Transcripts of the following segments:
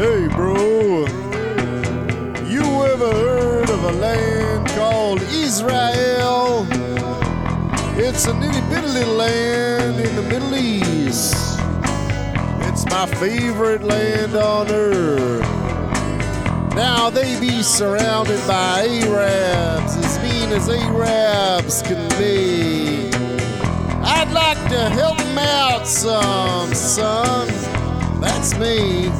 Hey, bro. You ever heard of a land called Israel? It's a nitty bitty little land in the Middle East. It's my favorite land on earth. Now they be surrounded by Arabs, as mean as Arabs can be. I'd like to help them out some, son. That's me.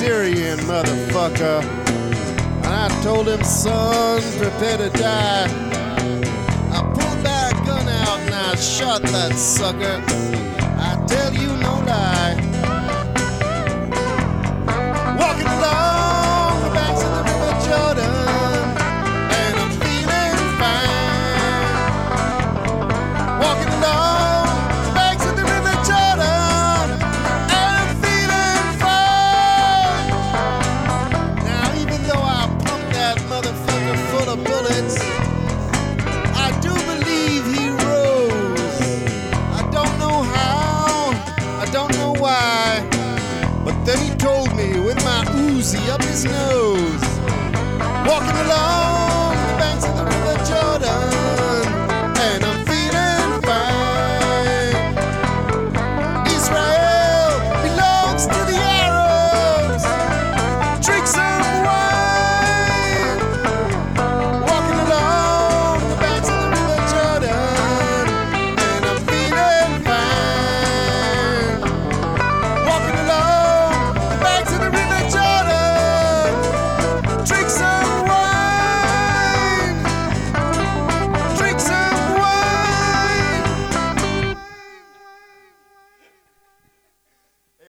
Syrian motherfucker, and I told him, son, prepare to die. I pulled my gun out and I shot that sucker. I tell you no lie. See up his nose. Walking along.